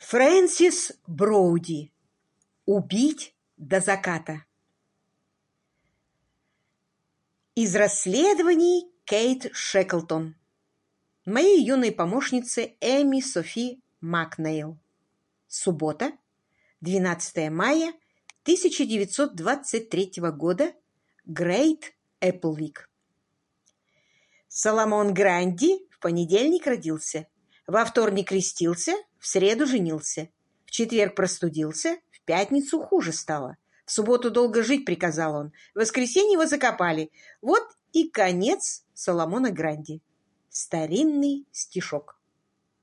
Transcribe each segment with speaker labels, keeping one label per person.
Speaker 1: Фрэнсис Броуди. Убить до заката. Из расследований Кейт Шеклтон. Моей юной помощнице Эми Софи Макнейл. Суббота, 12 мая 1923 года. Грейт Эпплвик. Соломон Гранди в понедельник родился, во вторник крестился, в среду женился, в четверг простудился, в пятницу хуже стало. В субботу долго жить приказал он, в воскресенье его закопали. Вот и конец Соломона Гранди. Старинный стишок.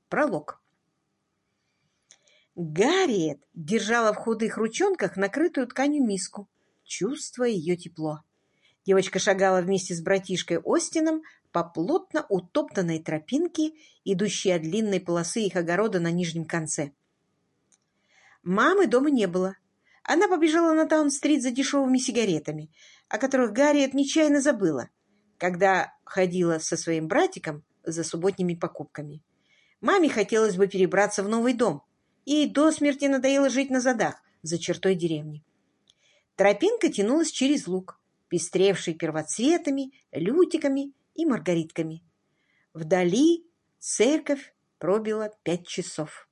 Speaker 1: Пролог. Гарриет держала в худых ручонках накрытую тканью миску, чувствуя ее тепло. Девочка шагала вместе с братишкой Остином по плотно утоптанной тропинке, идущей от длинной полосы их огорода на нижнем конце. Мамы дома не было. Она побежала на Таун-стрит за дешевыми сигаретами, о которых Гарриет нечаянно забыла, когда ходила со своим братиком за субботними покупками. Маме хотелось бы перебраться в новый дом. Ей до смерти надоело жить на задах, за чертой деревни. Тропинка тянулась через луг, пестревший первоцветами, лютиками и маргаритками. Вдали церковь пробила пять часов.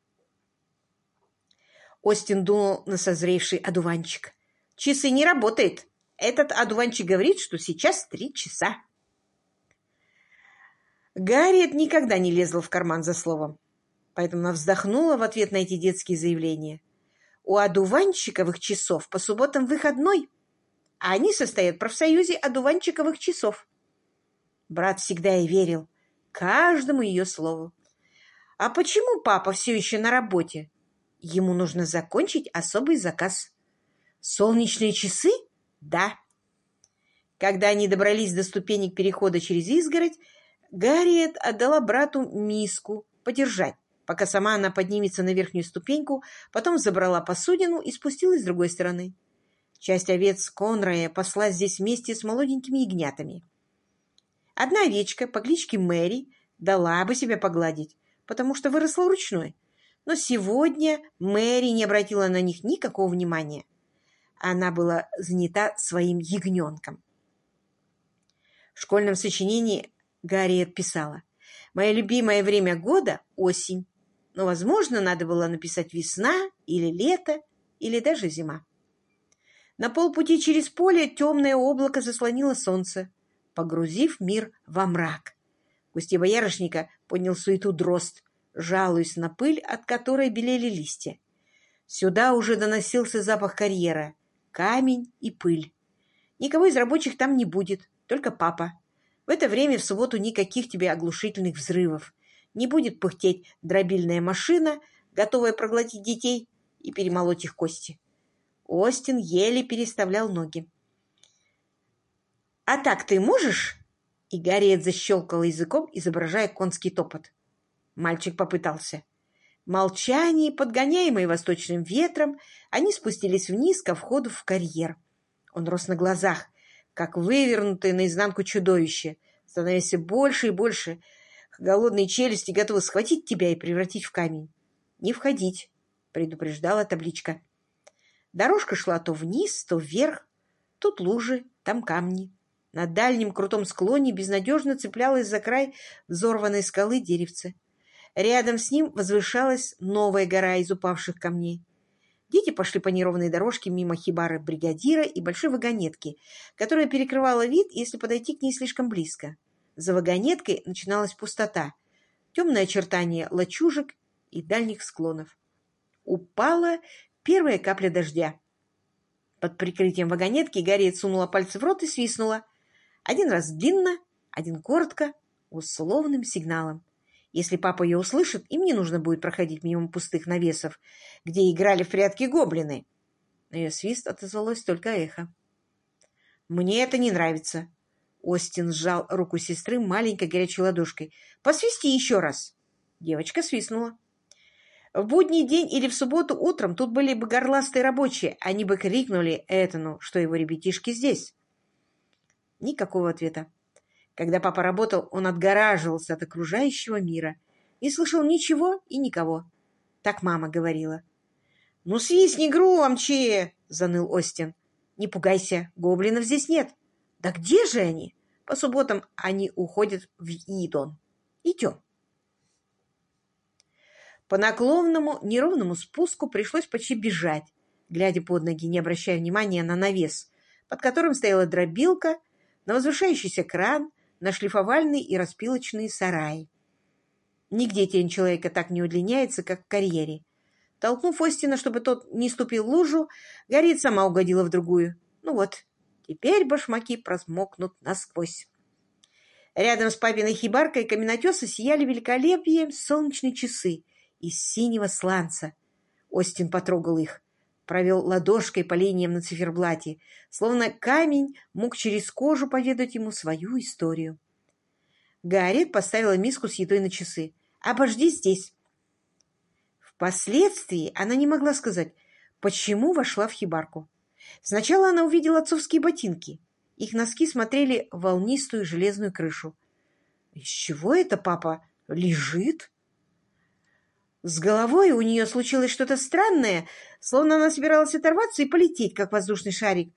Speaker 1: Остин дунул на созревший одуванчик. «Часы не работают. Этот одуванчик говорит, что сейчас три часа». Гарриет никогда не лезла в карман за словом, поэтому она вздохнула в ответ на эти детские заявления. У одуванчиковых часов по субботам выходной, а они состоят в профсоюзе одуванчиковых часов. Брат всегда и верил каждому ее слову. А почему папа все еще на работе? Ему нужно закончить особый заказ. Солнечные часы? Да. Когда они добрались до ступенек перехода через изгородь, Гарриет отдала брату миску подержать, пока сама она поднимется на верхнюю ступеньку, потом забрала посудину и спустилась с другой стороны. Часть овец Конрая пасла здесь вместе с молоденькими ягнятами. Одна овечка по кличке Мэри дала бы себя погладить, потому что выросла ручной. Но сегодня Мэри не обратила на них никакого внимания. Она была занята своим ягненком. В школьном сочинении Гарриет писала «Мое любимое время года — осень, но, возможно, надо было написать весна или лето, или даже зима». На полпути через поле темное облако заслонило солнце погрузив мир во мрак. В кусте боярышника поднял суету дрозд, жалуясь на пыль, от которой белели листья. Сюда уже доносился запах карьера, камень и пыль. Никого из рабочих там не будет, только папа. В это время в субботу никаких тебе оглушительных взрывов. Не будет пыхтеть дробильная машина, готовая проглотить детей и перемолоть их кости. Остин еле переставлял ноги. «А так ты можешь?» И Гарриет защелкала языком, изображая конский топот. Мальчик попытался. Молчание, подгоняемое восточным ветром, они спустились вниз ко входу в карьер. Он рос на глазах, как вывернутое наизнанку чудовище, становясь больше и больше. Голодные челюсти готовы схватить тебя и превратить в камень. «Не входить», — предупреждала табличка. Дорожка шла то вниз, то вверх. Тут лужи, там камни. На дальнем крутом склоне безнадежно цеплялась за край взорванной скалы деревце. Рядом с ним возвышалась новая гора из упавших камней. Дети пошли по неровной дорожке мимо хибары бригадира и большой вагонетки, которая перекрывала вид, если подойти к ней слишком близко. За вагонеткой начиналась пустота, темное очертание лачужек и дальних склонов. Упала первая капля дождя. Под прикрытием вагонетки Гарриет сунула пальцы в рот и свистнула — один раз длинно, один коротко, условным сигналом. Если папа ее услышит, им не нужно будет проходить мимо пустых навесов, где играли в прятки гоблины. На ее свист отозвалось только эхо. «Мне это не нравится». Остин сжал руку сестры маленькой горячей ладошкой. «Посвисти еще раз!» Девочка свистнула. В будний день или в субботу утром тут были бы горластые рабочие. Они бы крикнули Этану, что его ребятишки здесь. Никакого ответа. Когда папа работал, он отгораживался от окружающего мира. Не слышал ничего и никого. Так мама говорила. «Ну, свистни громче!» — заныл Остин. «Не пугайся, гоблинов здесь нет». «Да где же они?» «По субботам они уходят в Идон. Идем». По наклонному, неровному спуску пришлось почти бежать, глядя под ноги, не обращая внимания на навес, под которым стояла дробилка, на возвышающийся кран, на шлифовальный и распилочный сарай. Нигде тень человека так не удлиняется, как в карьере. Толкнув Остина, чтобы тот не ступил в лужу, Горит сама угодила в другую. Ну вот, теперь башмаки просмокнут насквозь. Рядом с папиной хибаркой каменотеса сияли великолепие солнечные часы из синего сланца. Остин потрогал их, провел ладошкой по линиям на циферблате, словно камень мог через кожу поведать ему свою историю. Гарриет поставила миску с едой на часы. «Обожди здесь!» Впоследствии она не могла сказать, почему вошла в хибарку. Сначала она увидела отцовские ботинки. Их носки смотрели в волнистую железную крышу. «Из чего это папа лежит?» С головой у нее случилось что-то странное, словно она собиралась оторваться и полететь, как воздушный шарик.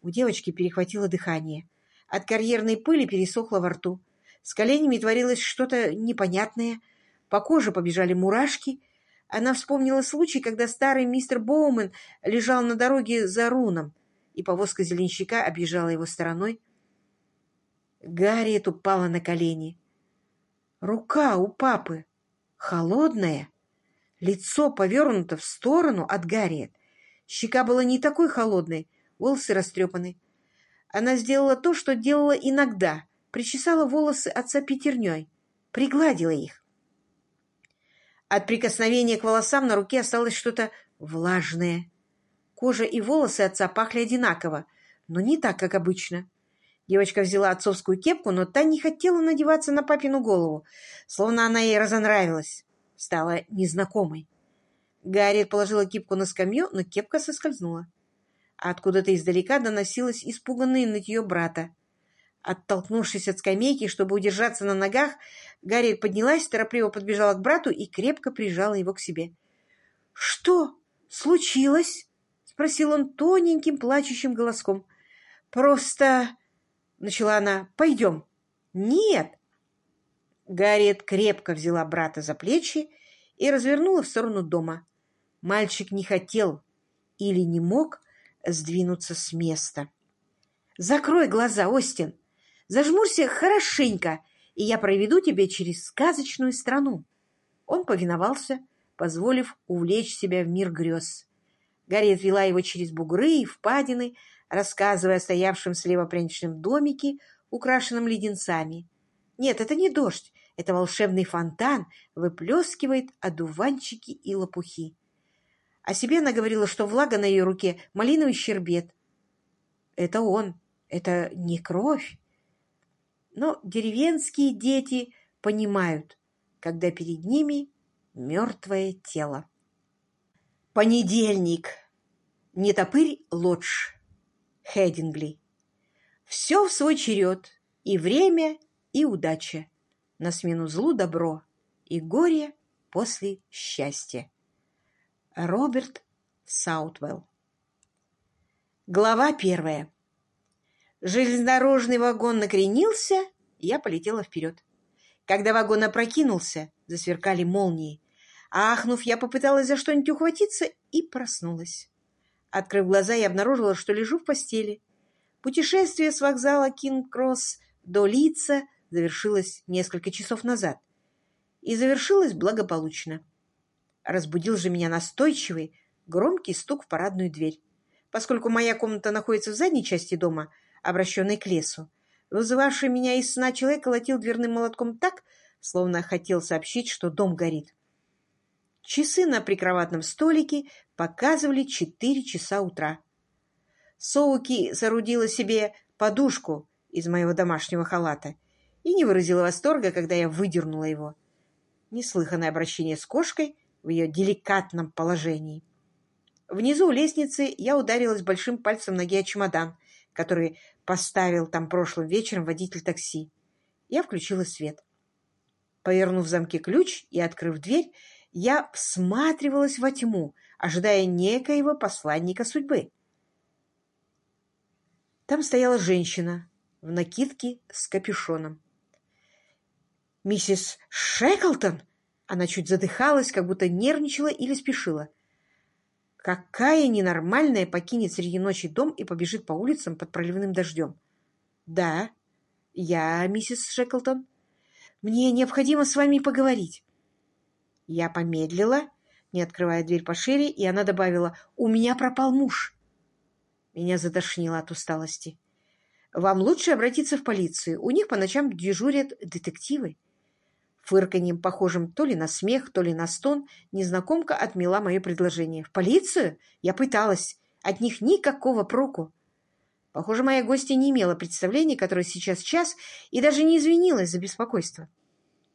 Speaker 1: У девочки перехватило дыхание. От карьерной пыли пересохло во рту. С коленями творилось что-то непонятное. По коже побежали мурашки. Она вспомнила случай, когда старый мистер Боумен лежал на дороге за руном, и повозка зеленщика объезжала его стороной. Гарриет упала на колени. Рука у папы холодная. Лицо повернуто в сторону от Гарриет. Щека была не такой холодной, волосы растрепаны. Она сделала то, что делала иногда, причесала волосы отца пятерней, пригладила их. От прикосновения к волосам на руке осталось что-то влажное. Кожа и волосы отца пахли одинаково, но не так, как обычно. Девочка взяла отцовскую кепку, но та не хотела надеваться на папину голову, словно она ей разонравилась стала незнакомой. Гарриет положила кепку на скамью, но кепка соскользнула. Откуда-то издалека доносилось испуганное нытье брата. Оттолкнувшись от скамейки, чтобы удержаться на ногах, Гарриет поднялась, торопливо подбежала к брату и крепко прижала его к себе. — Что случилось? — спросил он тоненьким плачущим голоском. — Просто... — начала она. — Пойдем. — Нет, Гарриет крепко взяла брата за плечи и развернула в сторону дома. Мальчик не хотел или не мог сдвинуться с места. «Закрой глаза, Остин! Зажмурься хорошенько, и я проведу тебя через сказочную страну!» Он повиновался, позволив увлечь себя в мир грез. Гарриет вела его через бугры и впадины, рассказывая о стоявшем слева пряничном домике, украшенном леденцами. Нет, это не дождь, это волшебный фонтан выплескивает одуванчики и лопухи. О себе она говорила, что влага на ее руке — малиновый щербет. Это он, это не кровь. Но деревенские дети понимают, когда перед ними мертвое тело. Понедельник. Не топырь Лодж. Хедингли. Все в свой черед. И время, и удача на смену злу добро и горе после счастья. Роберт Саутвелл Глава первая. Железнодорожный вагон накренился, я полетела вперед. Когда вагон опрокинулся, засверкали молнии. Ахнув, я попыталась за что-нибудь ухватиться и проснулась. Открыв глаза, я обнаружила, что лежу в постели. Путешествие с вокзала Кинг-Кросс до Лица завершилась несколько часов назад. И завершилась благополучно. Разбудил же меня настойчивый, громкий стук в парадную дверь. Поскольку моя комната находится в задней части дома, обращенной к лесу, вызывавший меня из сна человек колотил дверным молотком так, словно хотел сообщить, что дом горит. Часы на прикроватном столике показывали четыре часа утра. Соуки соорудила себе подушку из моего домашнего халата и не выразила восторга, когда я выдернула его. Неслыханное обращение с кошкой в ее деликатном положении. Внизу у лестницы я ударилась большим пальцем ноги о чемодан, который поставил там прошлым вечером водитель такси. Я включила свет. Повернув в замке ключ и открыв дверь, Я всматривалась во тьму, ожидая некоего посланника судьбы. Там стояла женщина в накидке с капюшоном. «Миссис Шеклтон!» Она чуть задыхалась, как будто нервничала или спешила. Какая ненормальная покинет среди ночи дом и побежит по улицам под проливным дождем? Да, я миссис Шеклтон. Мне необходимо с вами поговорить. Я помедлила, не открывая дверь пошире, и она добавила, «У меня пропал муж». Меня затошнило от усталости. «Вам лучше обратиться в полицию. У них по ночам дежурят детективы». Фырканьем, похожим то ли на смех, то ли на стон, незнакомка отмела мое предложение. «В полицию? Я пыталась. От них никакого проку». Похоже, моя гостья не имела представления, который сейчас час, и даже не извинилась за беспокойство.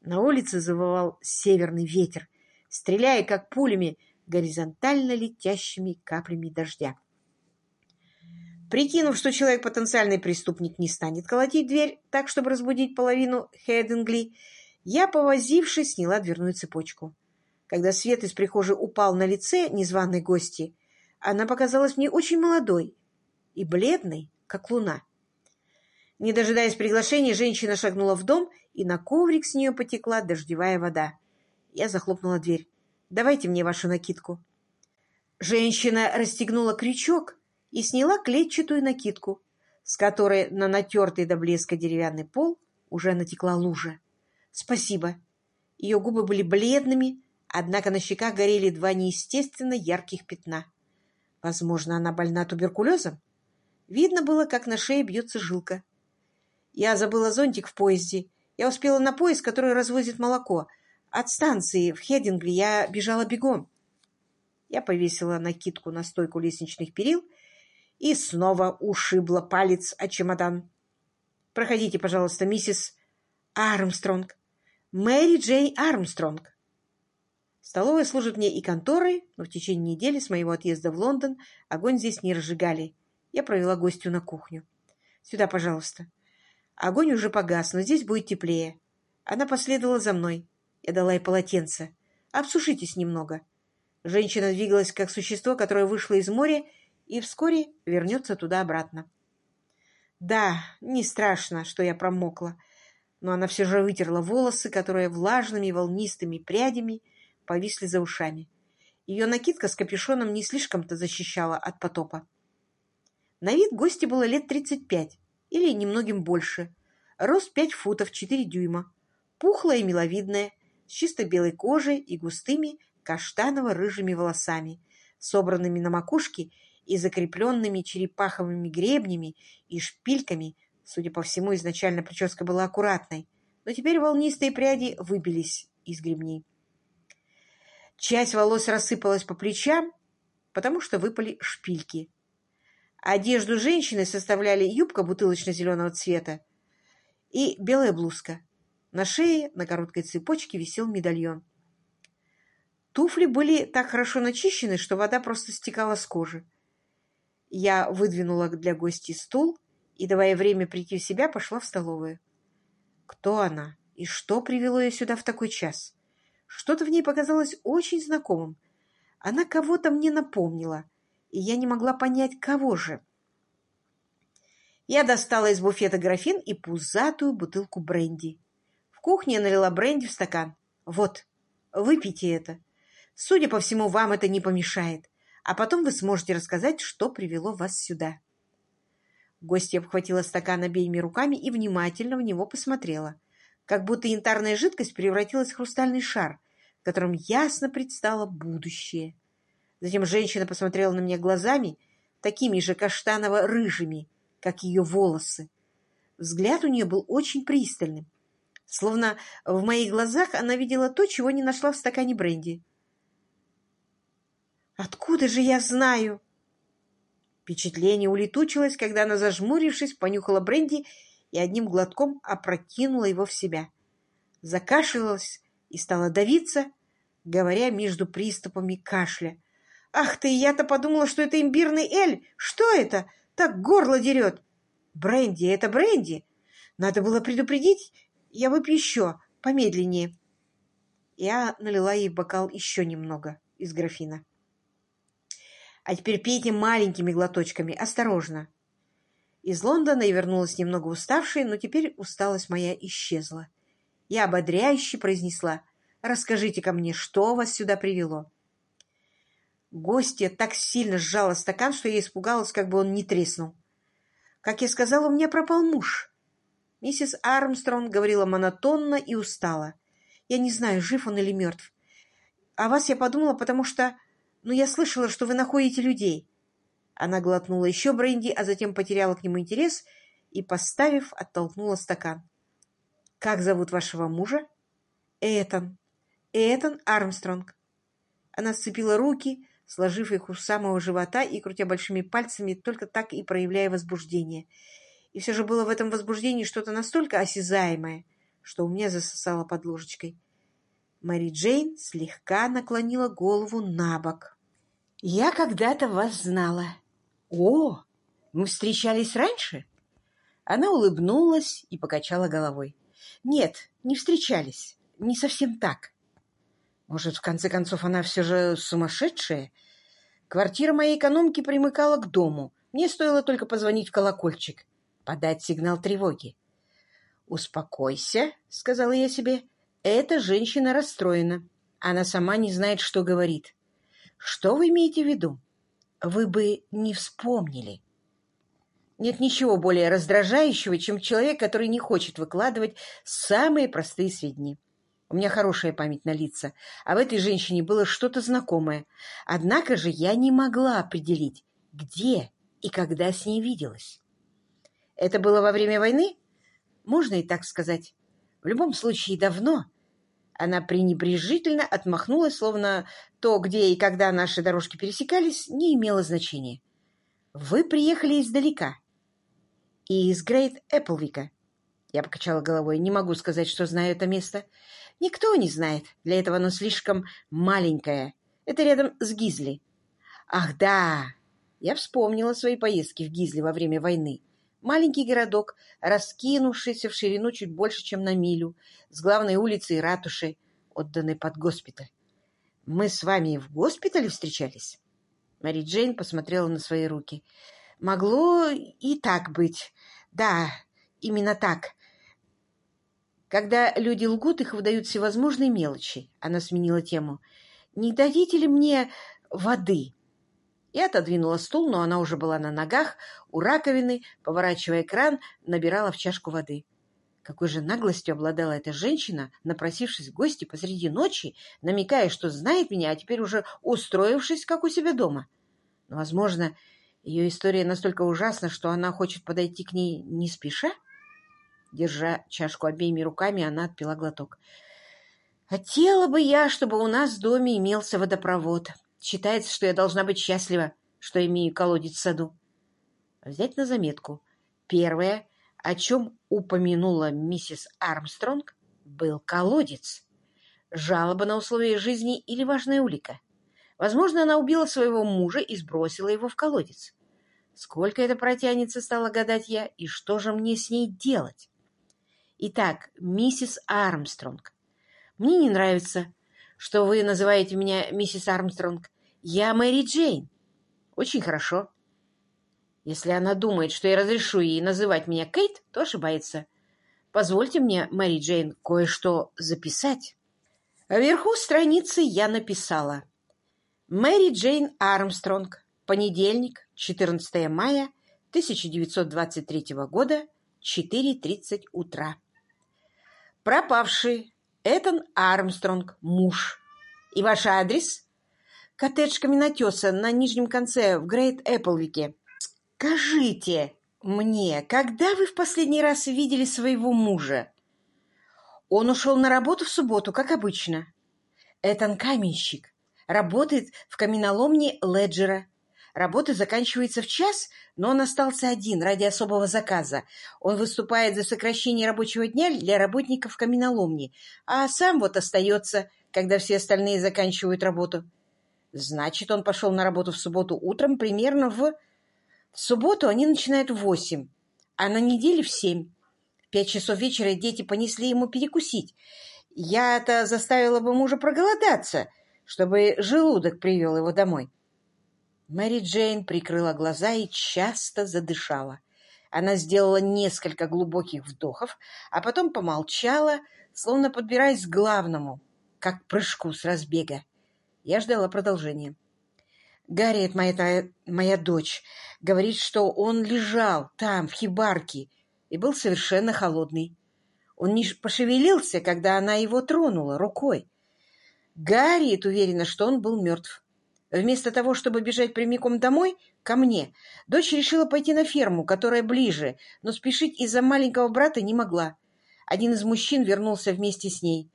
Speaker 1: На улице завывал северный ветер, стреляя, как пулями, горизонтально летящими каплями дождя. Прикинув, что человек потенциальный преступник не станет колотить дверь так, чтобы разбудить половину Хедингли, я, повозившись, сняла дверную цепочку. Когда свет из прихожей упал на лице незваной гости, она показалась мне очень молодой и бледной, как луна. Не дожидаясь приглашения, женщина шагнула в дом, и на коврик с нее потекла дождевая вода. Я захлопнула дверь. «Давайте мне вашу накидку». Женщина расстегнула крючок и сняла клетчатую накидку, с которой на натертый до блеска деревянный пол уже натекла лужа. «Спасибо». Ее губы были бледными, однако на щеках горели два неестественно ярких пятна. Возможно, она больна туберкулезом? Видно было, как на шее бьется жилка. Я забыла зонтик в поезде. Я успела на поезд, который развозит молоко. От станции в Хедингли я бежала бегом. Я повесила накидку на стойку лестничных перил и снова ушибла палец о чемодан. «Проходите, пожалуйста, миссис Армстронг. Мэри Джей Армстронг. Столовая служит мне и конторой, но в течение недели с моего отъезда в Лондон огонь здесь не разжигали. Я провела гостью на кухню. Сюда, пожалуйста. Огонь уже погас, но здесь будет теплее. Она последовала за мной. Я дала ей полотенце. Обсушитесь немного. Женщина двигалась как существо, которое вышло из моря и вскоре вернется туда-обратно. Да, не страшно, что я промокла но она все же вытерла волосы, которые влажными волнистыми прядями повисли за ушами. Ее накидка с капюшоном не слишком-то защищала от потопа. На вид гости было лет тридцать пять или немногим больше. Рост пять футов четыре дюйма. Пухлая и миловидная, с чисто белой кожей и густыми каштаново-рыжими волосами, собранными на макушке и закрепленными черепаховыми гребнями и шпильками Судя по всему, изначально прическа была аккуратной, но теперь волнистые пряди выбились из гребней. Часть волос рассыпалась по плечам, потому что выпали шпильки. Одежду женщины составляли юбка бутылочно-зеленого цвета и белая блузка. На шее на короткой цепочке висел медальон. Туфли были так хорошо начищены, что вода просто стекала с кожи. Я выдвинула для гостей стул и, давая время прийти в себя, пошла в столовую. Кто она и что привело ее сюда в такой час? Что-то в ней показалось очень знакомым. Она кого-то мне напомнила, и я не могла понять, кого же. Я достала из буфета графин и пузатую бутылку бренди. В кухне налила бренди в стакан. Вот, выпейте это. Судя по всему, вам это не помешает, а потом вы сможете рассказать, что привело вас сюда. Гостья обхватила стакан обеими руками и внимательно в него посмотрела, как будто янтарная жидкость превратилась в хрустальный шар, в котором ясно предстало будущее. Затем женщина посмотрела на меня глазами, такими же каштаново-рыжими, как ее волосы. Взгляд у нее был очень пристальным, словно в моих глазах она видела то, чего не нашла в стакане бренди. «Откуда же я знаю?» Впечатление улетучилось, когда она, зажмурившись, понюхала бренди и одним глотком опрокинула его в себя. Закашлялась и стала давиться, говоря между приступами кашля. «Ах ты, я-то подумала, что это имбирный эль! Что это? Так горло дерет!» «Бренди, это бренди! Надо было предупредить, я выпью еще, помедленнее». Я налила ей бокал еще немного из графина. А теперь пейте маленькими глоточками, осторожно. Из Лондона я вернулась немного уставшей, но теперь усталость моя исчезла. Я ободряюще произнесла, расскажите ко мне, что вас сюда привело. Гостья так сильно сжала стакан, что я испугалась, как бы он не треснул. Как я сказала, у меня пропал муж. Миссис Армстронг говорила монотонно и устала. Я не знаю, жив он или мертв. О вас я подумала, потому что... Ну, я слышала, что вы находите людей. Она глотнула еще бренди, а затем потеряла к нему интерес и, поставив, оттолкнула стакан. «Как зовут вашего мужа?» «Этан. Этан Армстронг». Она сцепила руки, сложив их у самого живота и крутя большими пальцами, только так и проявляя возбуждение. И все же было в этом возбуждении что-то настолько осязаемое, что у меня засосало под ложечкой. Мэри Джейн слегка наклонила голову на бок. «Я когда-то вас знала». «О, мы встречались раньше?» Она улыбнулась и покачала головой. «Нет, не встречались. Не совсем так. Может, в конце концов, она все же сумасшедшая? Квартира моей экономки примыкала к дому. Мне стоило только позвонить в колокольчик, подать сигнал тревоги. «Успокойся», — сказала я себе. «Эта женщина расстроена. Она сама не знает, что говорит. Что вы имеете в виду? Вы бы не вспомнили». Нет ничего более раздражающего, чем человек, который не хочет выкладывать самые простые сведения. У меня хорошая память на лица, а в этой женщине было что-то знакомое. Однако же я не могла определить, где и когда с ней виделась. Это было во время войны? Можно и так сказать. В любом случае, давно. Она пренебрежительно отмахнулась, словно то, где и когда наши дорожки пересекались, не имело значения. Вы приехали издалека. И из Грейт Эпплвика. Я покачала головой. Не могу сказать, что знаю это место. Никто не знает. Для этого оно слишком маленькое. Это рядом с Гизли. Ах, да! Я вспомнила свои поездки в Гизли во время войны. Маленький городок, раскинувшийся в ширину чуть больше, чем на милю, с главной улицей и ратушей, отданной под госпиталь. «Мы с вами в госпитале встречались?» Мэри Джейн посмотрела на свои руки. «Могло и так быть. Да, именно так. Когда люди лгут, их выдают всевозможные мелочи». Она сменила тему. «Не дадите ли мне воды?» Я отодвинула стул, но она уже была на ногах, у раковины, поворачивая кран, набирала в чашку воды. Какой же наглостью обладала эта женщина, напросившись в гости посреди ночи, намекая, что знает меня, а теперь уже устроившись, как у себя дома. Но, возможно, ее история настолько ужасна, что она хочет подойти к ней не спеша? Держа чашку обеими руками, она отпила глоток. «Хотела бы я, чтобы у нас в доме имелся водопровод. Считается, что я должна быть счастлива, что имею колодец в саду. Взять на заметку. Первое, о чем упомянула миссис Армстронг, был колодец. Жалоба на условия жизни или важная улика. Возможно, она убила своего мужа и сбросила его в колодец. Сколько это протянется, стала гадать я, и что же мне с ней делать? Итак, миссис Армстронг, мне не нравится, что вы называете меня миссис Армстронг. Я Мэри Джейн. Очень хорошо. Если она думает, что я разрешу ей называть меня Кейт, то ошибается. Позвольте мне, Мэри Джейн, кое-что записать. Вверху страницы я написала. Мэри Джейн Армстронг. Понедельник, 14 мая 1923 года, 4.30 утра. Пропавший Этан Армстронг, муж. И ваш адрес? Коттедж Каменотеса на нижнем конце, в Грейт Эпплвике. Скажите мне, когда вы в последний раз видели своего мужа? Он ушел на работу в субботу, как обычно. Этан каменщик. Работает в каменоломне Леджера. Работа заканчивается в час, но он остался один ради особого заказа. Он выступает за сокращение рабочего дня для работников каменоломни, а сам вот остается, когда все остальные заканчивают работу. Значит, он пошел на работу в субботу утром примерно в... В субботу они начинают в восемь, а на неделе в семь. В пять часов вечера дети понесли ему перекусить. Я-то заставила бы мужа проголодаться, чтобы желудок привел его домой. Мэри Джейн прикрыла глаза и часто задышала. Она сделала несколько глубоких вдохов, а потом помолчала, словно подбираясь к главному, как к прыжку с разбега. Я ждала продолжения. Гарриет, моя, моя дочь, говорит, что он лежал там, в хибарке, и был совершенно холодный. Он не пошевелился, когда она его тронула рукой. Гарриет уверена, что он был мертв. Вместо того, чтобы бежать прямиком домой, ко мне, дочь решила пойти на ферму, которая ближе, но спешить из-за маленького брата не могла. Один из мужчин вернулся вместе с ней.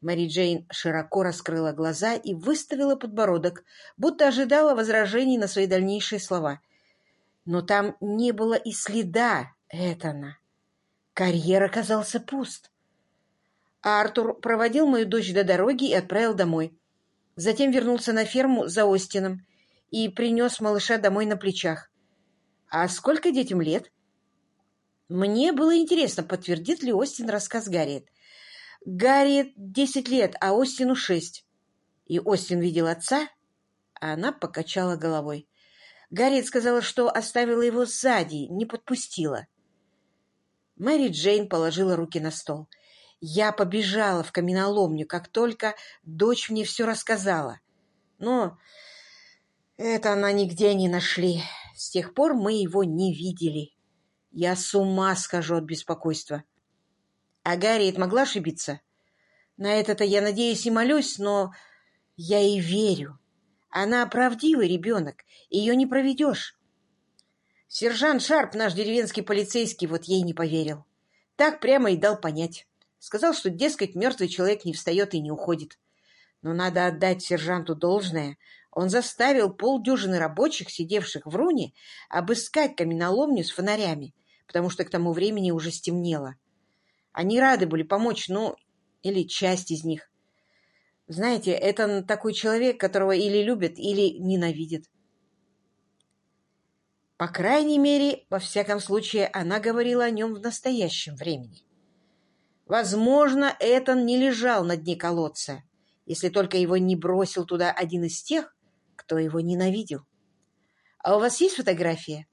Speaker 1: Мэри Джейн широко раскрыла глаза и выставила подбородок, будто ожидала возражений на свои дальнейшие слова. Но там не было и следа Этана. Карьер оказался пуст. Артур проводил мою дочь до дороги и отправил домой. Затем вернулся на ферму за Остином и принес малыша домой на плечах. А сколько детям лет? Мне было интересно, подтвердит ли Остин рассказ Гарриет. Гарри десять лет, а Остину шесть. И Остин видел отца, а она покачала головой. Гарриет сказала, что оставила его сзади, не подпустила. Мэри Джейн положила руки на стол. Я побежала в каменоломню, как только дочь мне все рассказала. Но это она нигде не нашли. С тех пор мы его не видели. Я с ума схожу от беспокойства. А Гарриет могла ошибиться? На это-то я надеюсь и молюсь, но я и верю. Она правдивый ребенок, ее не проведешь. Сержант Шарп, наш деревенский полицейский, вот ей не поверил. Так прямо и дал понять. Сказал, что, дескать, мертвый человек не встает и не уходит. Но надо отдать сержанту должное. Он заставил полдюжины рабочих, сидевших в руне, обыскать каменоломню с фонарями, потому что к тому времени уже стемнело. Они рады были помочь, ну, или часть из них. Знаете, это такой человек, которого или любят, или ненавидят. По крайней мере, во всяком случае, она говорила о нем в настоящем времени. Возможно, Этан не лежал на дне колодца, если только его не бросил туда один из тех, кто его ненавидел. А у вас есть фотография?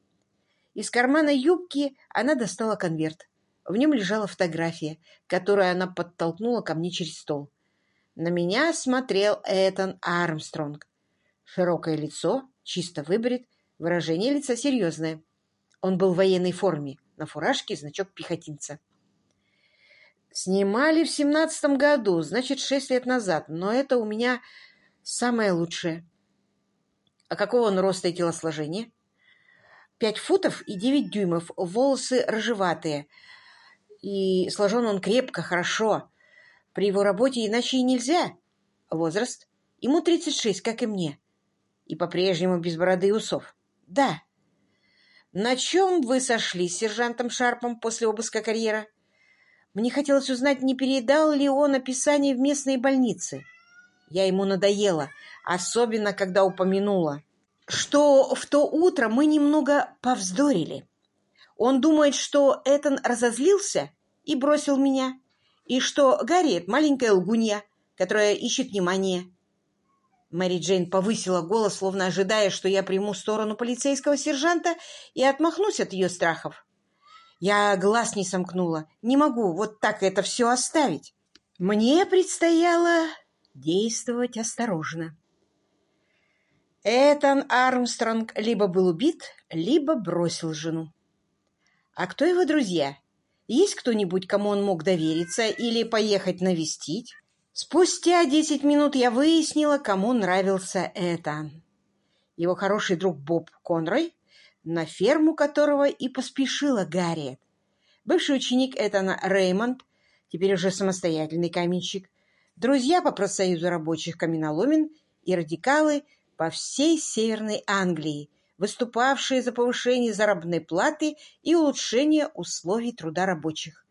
Speaker 1: Из кармана юбки она достала конверт. В нем лежала фотография, которую она подтолкнула ко мне через стол. На меня смотрел Этан Армстронг. Широкое лицо, чисто выбрит, выражение лица серьезное. Он был в военной форме, на фуражке значок пехотинца. Снимали в семнадцатом году, значит, шесть лет назад, но это у меня самое лучшее. А какого он роста и телосложения? Пять футов и девять дюймов, волосы рыжеватые — и сложен он крепко, хорошо. При его работе иначе и нельзя. Возраст? Ему 36, как и мне. И по-прежнему без бороды и усов. Да. На чем вы сошли с сержантом Шарпом после обыска карьера? Мне хотелось узнать, не передал ли он описание в местной больнице. Я ему надоела, особенно когда упомянула, что в то утро мы немного повздорили. Он думает, что Этан разозлился и бросил меня, и что Гарриет — маленькая лгунья, которая ищет внимание. Мэри Джейн повысила голос, словно ожидая, что я приму сторону полицейского сержанта и отмахнусь от ее страхов. Я глаз не сомкнула. Не могу вот так это все оставить. Мне предстояло действовать осторожно. Этан Армстронг либо был убит, либо бросил жену. А кто его друзья? Есть кто-нибудь, кому он мог довериться или поехать навестить? Спустя десять минут я выяснила, кому нравился это. Его хороший друг Боб Конрой, на ферму которого и поспешила Гарриет. Бывший ученик Этана Реймонд, теперь уже самостоятельный каменщик, друзья по профсоюзу рабочих каменоломен и радикалы по всей Северной Англии, выступавшие за повышение заработной платы и улучшение условий труда рабочих.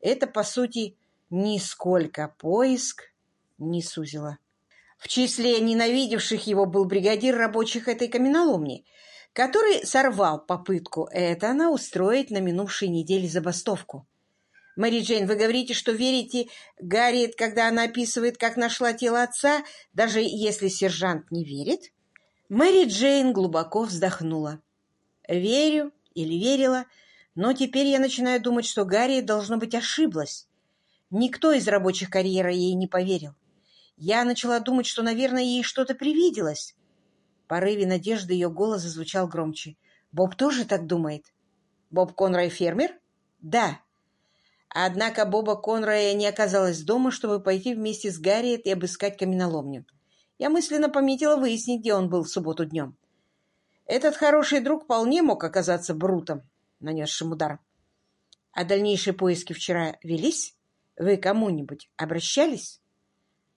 Speaker 1: Это, по сути, нисколько поиск не сузило. В числе ненавидевших его был бригадир рабочих этой каменоломни, который сорвал попытку Этана устроить на минувшей неделе забастовку. Мэри Джейн, вы говорите, что верите Гарриет, когда она описывает, как нашла тело отца, даже если сержант не верит? Мэри Джейн глубоко вздохнула. Верю или верила, но теперь я начинаю думать, что Гарриет, должно быть, ошиблась. Никто из рабочих карьера ей не поверил. Я начала думать, что, наверное, ей что-то привиделось. Порыве надежды ее голос зазвучал громче. «Боб тоже так думает?» «Боб Конрай фермер?» «Да». Однако Боба Конрая не оказалось дома, чтобы пойти вместе с Гарриет и обыскать каменоломню. Я мысленно пометила выяснить, где он был в субботу днем. Этот хороший друг вполне мог оказаться брутом, нанесшим удар. А дальнейшие поиски вчера велись? Вы кому-нибудь обращались?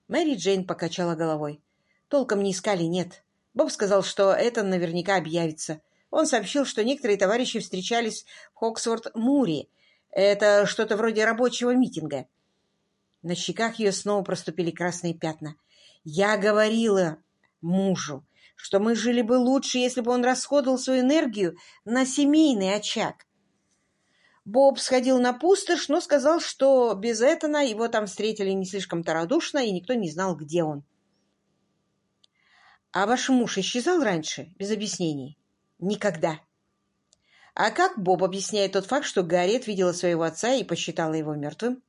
Speaker 1: Мэри Джейн покачала головой. Толком не искали, нет. Боб сказал, что это наверняка объявится. Он сообщил, что некоторые товарищи встречались в Хоксфорд-Муре. Это что-то вроде рабочего митинга. На щеках ее снова проступили красные пятна. Я говорила мужу, что мы жили бы лучше, если бы он расходовал свою энергию на семейный очаг. Боб сходил на пустошь, но сказал, что без Этана его там встретили не слишком-то радушно, и никто не знал, где он. А ваш муж исчезал раньше, без объяснений? Никогда. А как Боб объясняет тот факт, что Гарриет видела своего отца и посчитала его мертвым?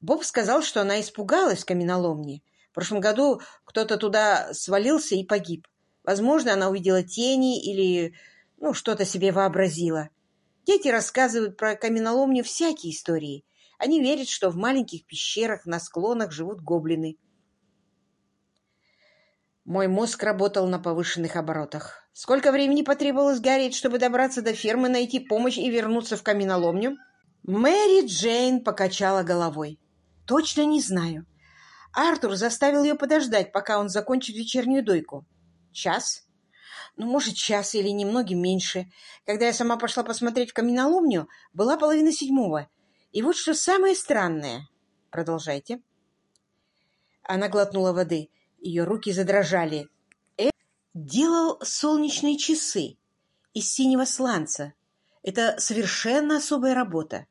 Speaker 1: Боб сказал, что она испугалась в каменоломне. В прошлом году кто-то туда свалился и погиб. Возможно, она увидела тени или ну, что-то себе вообразила. Дети рассказывают про каменоломню всякие истории. Они верят, что в маленьких пещерах на склонах живут гоблины. Мой мозг работал на повышенных оборотах. Сколько времени потребовалось Гарриет, чтобы добраться до фермы, найти помощь и вернуться в каменоломню? Мэри Джейн покачала головой. Точно не знаю. Артур заставил ее подождать, пока он закончит вечернюю дойку. Час? ну, может, час или немногим меньше. Когда я сама пошла посмотреть в каменоломню, была половина седьмого. И вот что самое странное. Продолжайте. Она глотнула воды. Ее руки задрожали. Э делал солнечные часы из синего сланца. Это совершенно особая работа.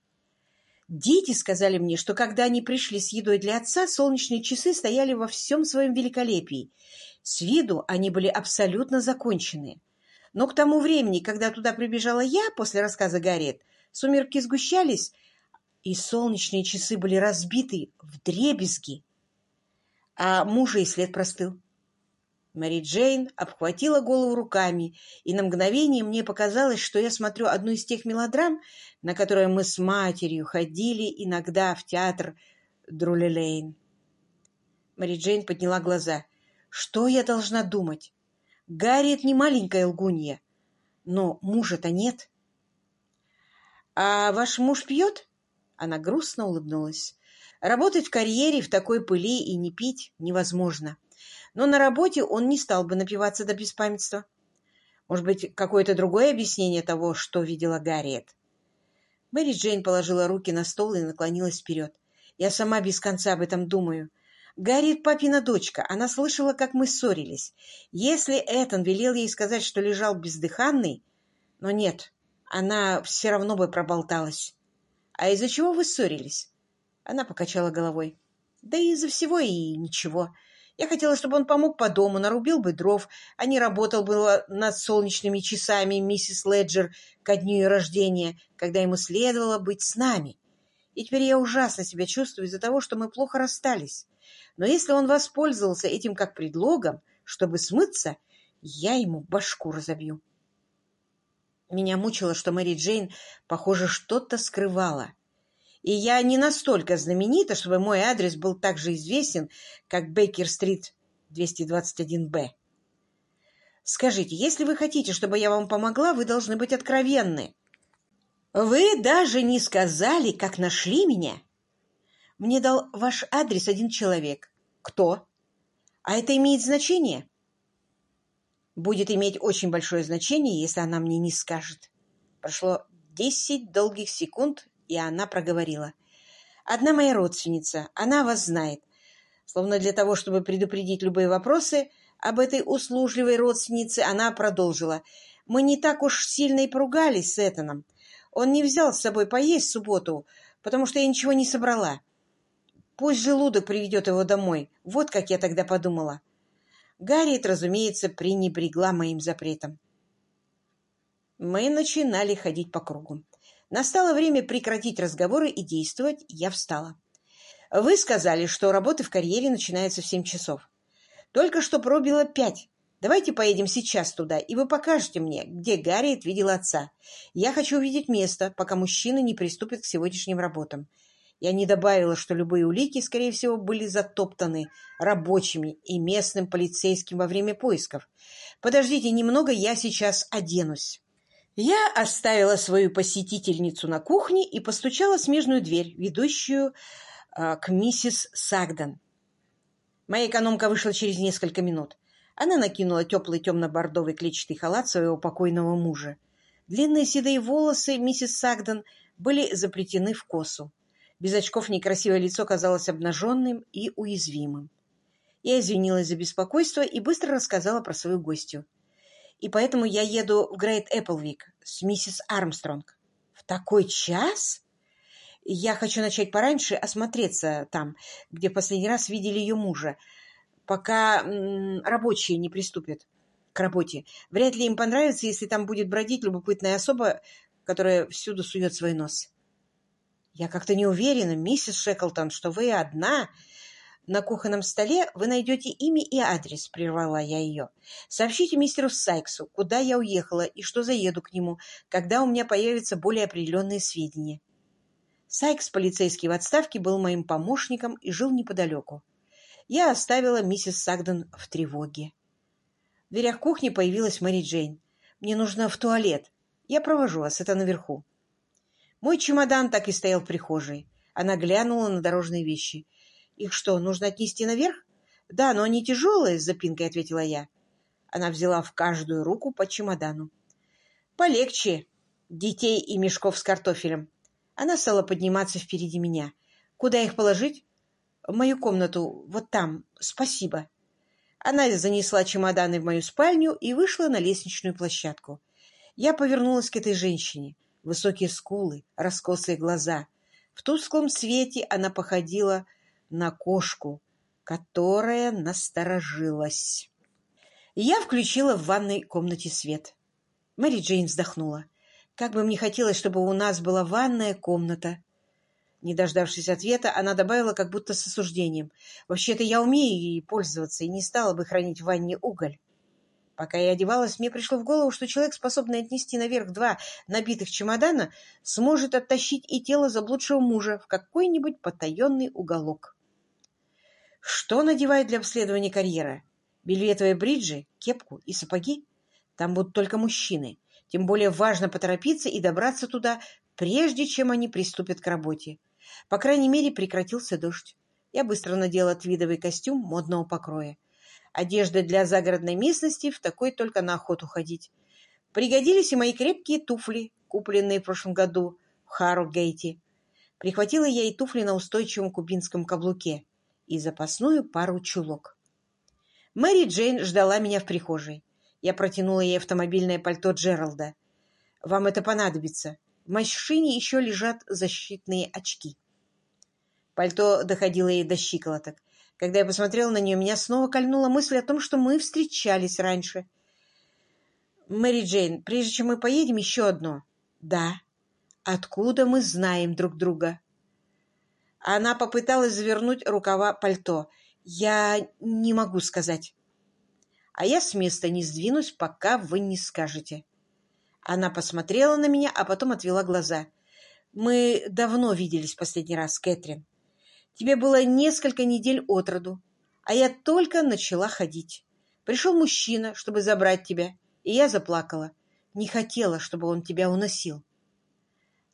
Speaker 1: Дети сказали мне, что когда они пришли с едой для отца, солнечные часы стояли во всем своем великолепии, с виду они были абсолютно законченные. Но к тому времени, когда туда прибежала я после рассказа Гарриет, сумерки сгущались, и солнечные часы были разбиты в дребезги, а мужа и след простыл. Мэри Джейн обхватила голову руками, и на мгновение мне показалось, что я смотрю одну из тех мелодрам, на которые мы с матерью ходили иногда в театр Друлелейн. Мэри Джейн подняла глаза. Что я должна думать? Гарриет не маленькая лгунья, но мужа-то нет. А ваш муж пьет? Она грустно улыбнулась. Работать в карьере в такой пыли и не пить невозможно. Но на работе он не стал бы напиваться до беспамятства. Может быть, какое-то другое объяснение того, что видела Гарриет? Мэри Джейн положила руки на стол и наклонилась вперед. Я сама без конца об этом думаю. Гарриет папина дочка. Она слышала, как мы ссорились. Если Этан велел ей сказать, что лежал бездыханный... Но нет, она все равно бы проболталась. А из-за чего вы ссорились? Она покачала головой. Да из-за всего и ничего. Я хотела, чтобы он помог по дому, нарубил бы дров, а не работал бы над солнечными часами миссис Леджер ко дню ее рождения, когда ему следовало быть с нами. И теперь я ужасно себя чувствую из-за того, что мы плохо расстались. Но если он воспользовался этим как предлогом, чтобы смыться, я ему башку разобью. Меня мучило, что Мэри Джейн, похоже, что-то скрывала. И я не настолько знаменита, чтобы мой адрес был так же известен, как Бейкер-стрит 221-Б. Скажите, если вы хотите, чтобы я вам помогла, вы должны быть откровенны. Вы даже не сказали, как нашли меня. Мне дал ваш адрес один человек. Кто? А это имеет значение? Будет иметь очень большое значение, если она мне не скажет. Прошло десять долгих секунд, и она проговорила. Одна моя родственница, она вас знает. Словно для того, чтобы предупредить любые вопросы об этой услужливой родственнице, она продолжила. Мы не так уж сильно и поругались с Этаном. Он не взял с собой поесть в субботу, потому что я ничего не собрала. Пусть желудок приведет его домой. Вот как я тогда подумала. Гарриет, разумеется, пренебрегла моим запретом. Мы начинали ходить по кругу. Настало время прекратить разговоры и действовать, я встала. Вы сказали, что работы в карьере начинаются в семь часов. Только что пробило пять. Давайте поедем сейчас туда, и вы покажете мне, где Гарриет видела отца. Я хочу увидеть место, пока мужчина не приступит к сегодняшним работам. Я не добавила, что любые улики, скорее всего, были затоптаны рабочими и местным полицейским во время поисков. Подождите немного, я сейчас оденусь. Я оставила свою посетительницу на кухне и постучала в смежную дверь, ведущую э, к миссис Сагден. Моя экономка вышла через несколько минут. Она накинула теплый темно-бордовый клетчатый халат своего покойного мужа. Длинные седые волосы миссис Сагден были заплетены в косу. Без очков некрасивое лицо казалось обнаженным и уязвимым. Я извинилась за беспокойство и быстро рассказала про свою гостью и поэтому я еду в Грейт Эпплвик с миссис Армстронг. В такой час? Я хочу начать пораньше осмотреться там, где в последний раз видели ее мужа, пока рабочие не приступят к работе. Вряд ли им понравится, если там будет бродить любопытная особа, которая всюду сует свой нос. Я как-то не уверена, миссис Шеклтон, что вы одна на кухонном столе вы найдете имя и адрес, — прервала я ее. Сообщите мистеру Сайксу, куда я уехала и что заеду к нему, когда у меня появятся более определенные сведения. Сайкс, полицейский в отставке, был моим помощником и жил неподалеку. Я оставила миссис Сагден в тревоге. В дверях кухни появилась Мэри Джейн. «Мне нужно в туалет. Я провожу вас, это наверху». Мой чемодан так и стоял в прихожей. Она глянула на дорожные вещи — их что, нужно отнести наверх? Да, но они тяжелые, с запинкой ответила я. Она взяла в каждую руку по чемодану. Полегче детей и мешков с картофелем. Она стала подниматься впереди меня. Куда их положить? В мою комнату, вот там. Спасибо. Она занесла чемоданы в мою спальню и вышла на лестничную площадку. Я повернулась к этой женщине. Высокие скулы, раскосые глаза. В тусклом свете она походила на кошку, которая насторожилась. Я включила в ванной комнате свет. Мэри Джейн вздохнула. Как бы мне хотелось, чтобы у нас была ванная комната. Не дождавшись ответа, она добавила как будто с осуждением. «Вообще-то я умею ей пользоваться и не стала бы хранить в ванне уголь». Пока я одевалась, мне пришло в голову, что человек, способный отнести наверх два набитых чемодана, сможет оттащить и тело заблудшего мужа в какой-нибудь потаенный уголок. Что надевает для обследования карьера? Бельветовые бриджи, кепку и сапоги? Там будут только мужчины. Тем более важно поторопиться и добраться туда, прежде чем они приступят к работе. По крайней мере, прекратился дождь. Я быстро надела твидовый костюм модного покроя. Одежда для загородной местности, в такой только на охоту ходить. Пригодились и мои крепкие туфли, купленные в прошлом году в Харрогейте. Прихватила я и туфли на устойчивом кубинском каблуке и запасную пару чулок. Мэри Джейн ждала меня в прихожей. Я протянула ей автомобильное пальто Джералда. «Вам это понадобится. В машине еще лежат защитные очки». Пальто доходило ей до щиколоток. Когда я посмотрела на нее, меня снова кольнула мысль о том, что мы встречались раньше. «Мэри Джейн, прежде чем мы поедем, еще одно». «Да». «Откуда мы знаем друг друга?» Она попыталась завернуть рукава пальто. «Я не могу сказать». «А я с места не сдвинусь, пока вы не скажете». Она посмотрела на меня, а потом отвела глаза. «Мы давно виделись последний раз, Кэтрин. Тебе было несколько недель от роду, а я только начала ходить. Пришел мужчина, чтобы забрать тебя, и я заплакала. Не хотела, чтобы он тебя уносил.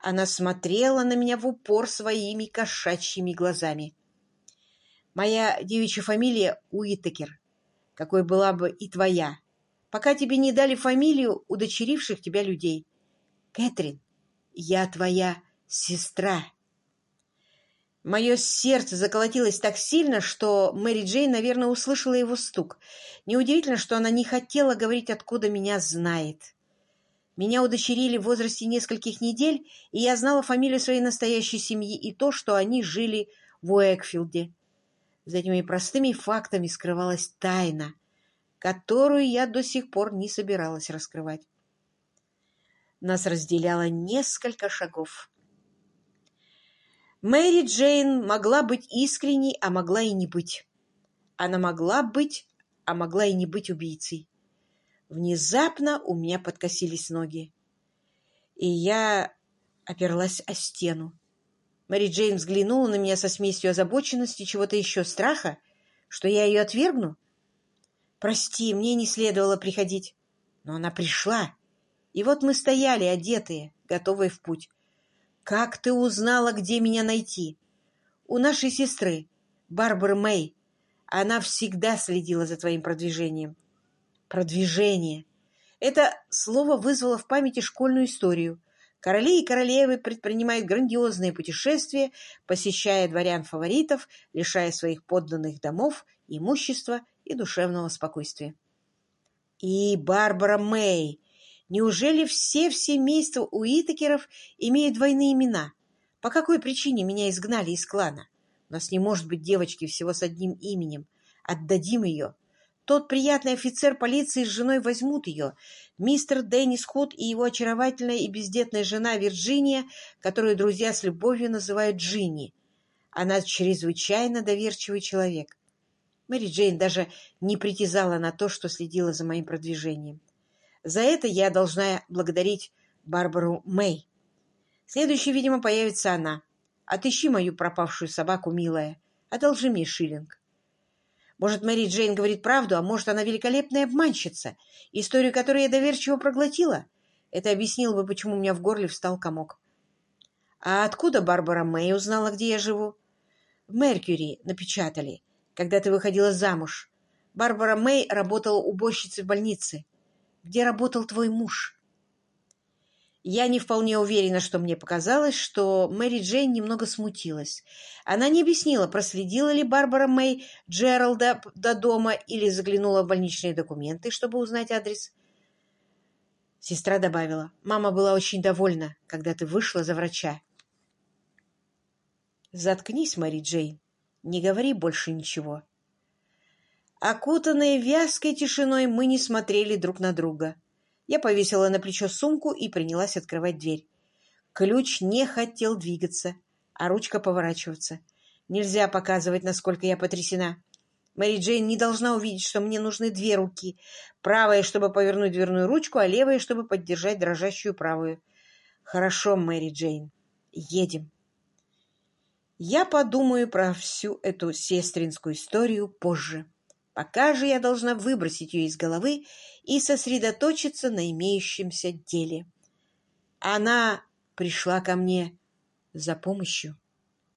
Speaker 1: Она смотрела на меня в упор своими кошачьими глазами. Моя девичья фамилия Уитакер, какой была бы и твоя, пока тебе не дали фамилию удочеривших тебя людей. Кэтрин, я твоя сестра. Мое сердце заколотилось так сильно, что Мэри Джейн, наверное, услышала его стук. Неудивительно, что она не хотела говорить, откуда меня знает. Меня удочерили в возрасте нескольких недель, и я знала фамилию своей настоящей семьи и то, что они жили в Уэкфилде. За этими простыми фактами скрывалась тайна, которую я до сих пор не собиралась раскрывать. Нас разделяло несколько шагов. Мэри Джейн могла быть искренней, а могла и не быть. Она могла быть, а могла и не быть убийцей. Внезапно у меня подкосились ноги, и я оперлась о стену. Мэри Джейн взглянула на меня со смесью озабоченности, чего-то еще страха, что я ее отвергну. Прости, мне не следовало приходить. Но она пришла, и вот мы стояли, одетые, готовые в путь. Как ты узнала, где меня найти? У нашей сестры, Барбары Мэй. Она всегда следила за твоим продвижением. Продвижение. Это слово вызвало в памяти школьную историю. Короли и королевы предпринимают грандиозные путешествия, посещая дворян-фаворитов, лишая своих подданных домов, имущества и душевного спокойствия. И Барбара Мэй. Неужели все в семейство Уитакеров имеют двойные имена? По какой причине меня изгнали из клана? У нас не может быть девочки всего с одним именем. Отдадим ее. Тот приятный офицер полиции с женой возьмут ее. Мистер Деннис Худ и его очаровательная и бездетная жена Вирджиния, которую друзья с любовью называют Джинни. Она чрезвычайно доверчивый человек. Мэри Джейн даже не притязала на то, что следила за моим продвижением. За это я должна благодарить Барбару Мэй. Следующей, видимо, появится она. Отыщи мою пропавшую собаку, милая. Одолжи мне шиллинг. Может, Мэри Джейн говорит правду, а может, она великолепная обманщица, историю которой я доверчиво проглотила. Это объяснило бы, почему у меня в горле встал комок. А откуда Барбара Мэй узнала, где я живу? В Меркьюри напечатали, когда ты выходила замуж. Барбара Мэй работала уборщицей в больнице. Где работал твой муж? Я не вполне уверена, что мне показалось, что Мэри Джейн немного смутилась. Она не объяснила, проследила ли Барбара Мэй Джералда до дома или заглянула в больничные документы, чтобы узнать адрес. Сестра добавила, «Мама была очень довольна, когда ты вышла за врача». «Заткнись, Мэри Джейн, не говори больше ничего». Окутанные вязкой тишиной мы не смотрели друг на друга. Я повесила на плечо сумку и принялась открывать дверь. Ключ не хотел двигаться, а ручка поворачиваться. Нельзя показывать, насколько я потрясена. Мэри Джейн не должна увидеть, что мне нужны две руки. Правая, чтобы повернуть дверную ручку, а левая, чтобы поддержать дрожащую правую. Хорошо, Мэри Джейн. Едем. Я подумаю про всю эту сестринскую историю позже. Пока же я должна выбросить ее из головы и сосредоточиться на имеющемся деле. Она пришла ко мне за помощью.